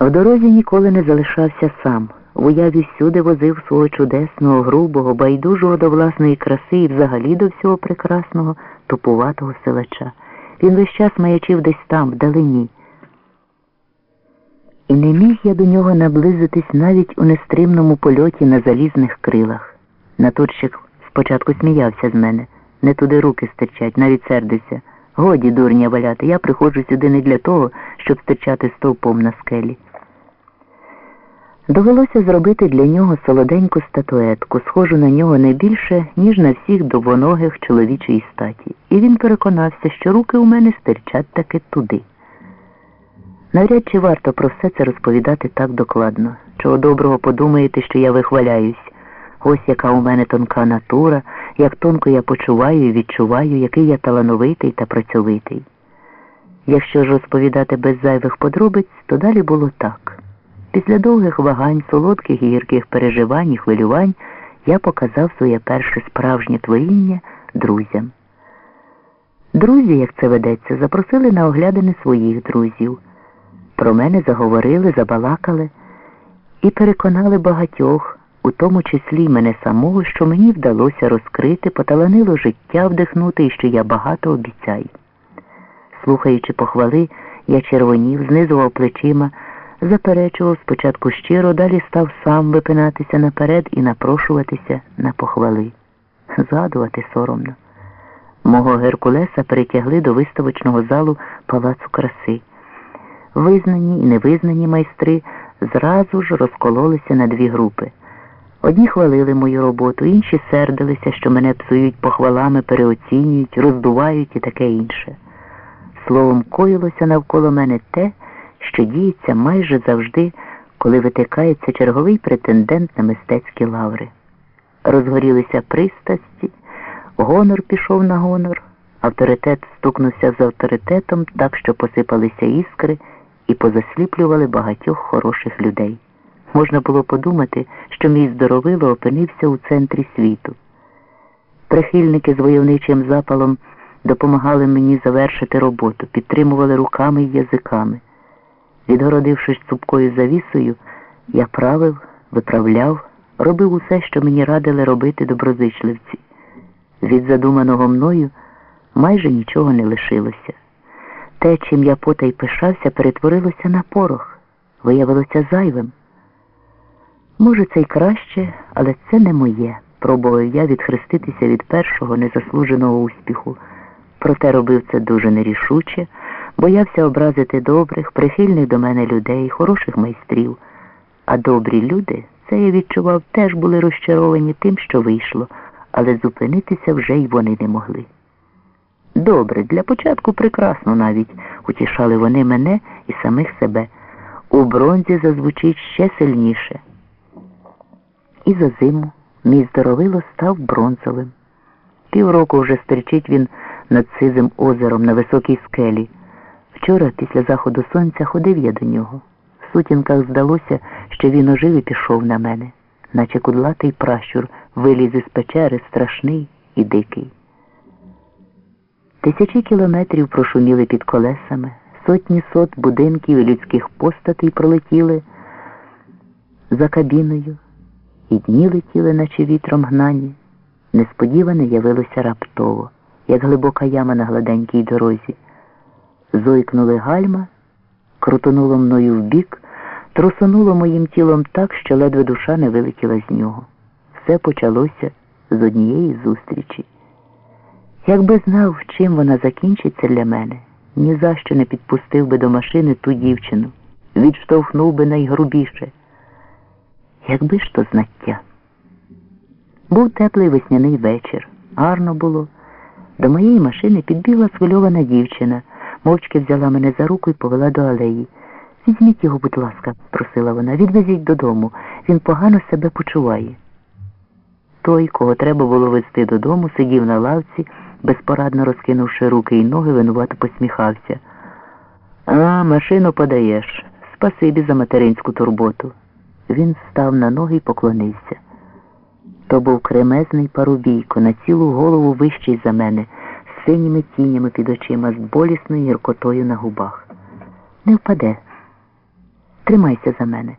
В дорозі ніколи не залишався сам. В уяві всюди возив свого чудесного, грубого, байдужого до власної краси і взагалі до всього прекрасного, тупуватого силача. Він весь час маячив десь там, вдалині. І не міг я до нього наблизитись навіть у нестримному польоті на залізних крилах. Натурщик спочатку сміявся з мене, не туди руки стирчать, навіть сердився. Годі, дурня валяти, я приходжу сюди не для того, щоб стирчати стовпом на скелі. Довелося зробити для нього солоденьку статуетку, схожу на нього не більше, ніж на всіх довгоногих чоловічої статі, і він переконався, що руки у мене стирчать таки туди. Навряд чи варто про все це розповідати так докладно. Чого доброго подумаєте, що я вихваляюсь. Ось яка у мене тонка натура, як тонко я почуваю і відчуваю, який я талановитий та працьовитий. Якщо ж розповідати без зайвих подробиць, то далі було так. Після довгих вагань, солодких і гірких переживань і хвилювань я показав своє перше справжнє творіння друзям. Друзі, як це ведеться, запросили на оглядини своїх друзів. Про мене заговорили, забалакали і переконали багатьох, у тому числі мене самого, що мені вдалося розкрити, поталанило життя вдихнути і що я багато обіцяю. Слухаючи похвали, я червонів, знизував плечима, заперечував спочатку щиро, далі став сам випинатися наперед і напрошуватися на похвали. Згадувати соромно. Мого Геркулеса перетягли до виставочного залу палацу краси. Визнані і невизнані майстри зразу ж розкололися на дві групи. Одні хвалили мою роботу, інші сердилися, що мене псують похвалами, переоцінюють, роздувають і таке інше. Словом, коїлося навколо мене те, що діється майже завжди, коли витикається черговий претендент на мистецькі лаври. Розгорілися пристасті, гонор пішов на гонор, авторитет стукнувся з авторитетом так, що посипалися іскри і позасліплювали багатьох хороших людей. Можна було подумати, що мій здоровило опинився у центрі світу. Прихильники з войовничим запалом допомагали мені завершити роботу, підтримували руками й язиками. Відгородившись цупкою завісою, я правив, виправляв, робив усе, що мені радили робити доброзичливці. Від задуманого мною майже нічого не лишилося. Те, чим я потай пишався, перетворилося на порох, виявилося зайвим. Може, це й краще, але це не моє, пробував я відхреститися від першого незаслуженого успіху. Проте робив це дуже нерішуче, боявся образити добрих, прихильних до мене людей, хороших майстрів. А добрі люди, це я відчував, теж були розчаровані тим, що вийшло, але зупинитися вже й вони не могли. Добре, для початку прекрасно навіть, утішали вони мене і самих себе. У бронзі зазвучить ще сильніше. І за зиму мій здоровило став бронзовим. Півроку вже стерчить він над сизим озером на високій скелі. Вчора, після заходу сонця, ходив я до нього. В сутінках здалося, що він ожив і пішов на мене, наче кудлатий пращур виліз із печери страшний і дикий. Тисячі кілометрів прошуміли під колесами, сотні сот будинків і людських постатей пролетіли за кабіною, і дні летіли, наче вітром гнані. Несподіване явилося раптово, як глибока яма на гладенькій дорозі. Зойкнули гальма, крутонуло мною вбік, трусонуло моїм тілом так, що ледве душа не вилетіла з нього. Все почалося з однієї зустрічі. Якби знав, чим вона закінчиться для мене, ні за що не підпустив би до машини ту дівчину, відштовхнув би найгрубіше. Якби ж то знаття. Був теплий весняний вечір, гарно було. До моєї машини підбігла схвильована дівчина, мовчки взяла мене за руку і повела до алеї. Візьміть його, будь ласка, просила вона, відвезіть додому. Він погано себе почуває. Той, кого треба було везти додому, сидів на лавці, безпорадно розкинувши руки і ноги, винувато посміхався. А, машину подаєш. Спасибі за материнську турботу. Він став на ноги і поклонився. То був кремезний парубійко, на цілу голову вищий за мене, синіми тінями під очима, з болісною гіркотою на губах. Не впаде. Тримайся за мене.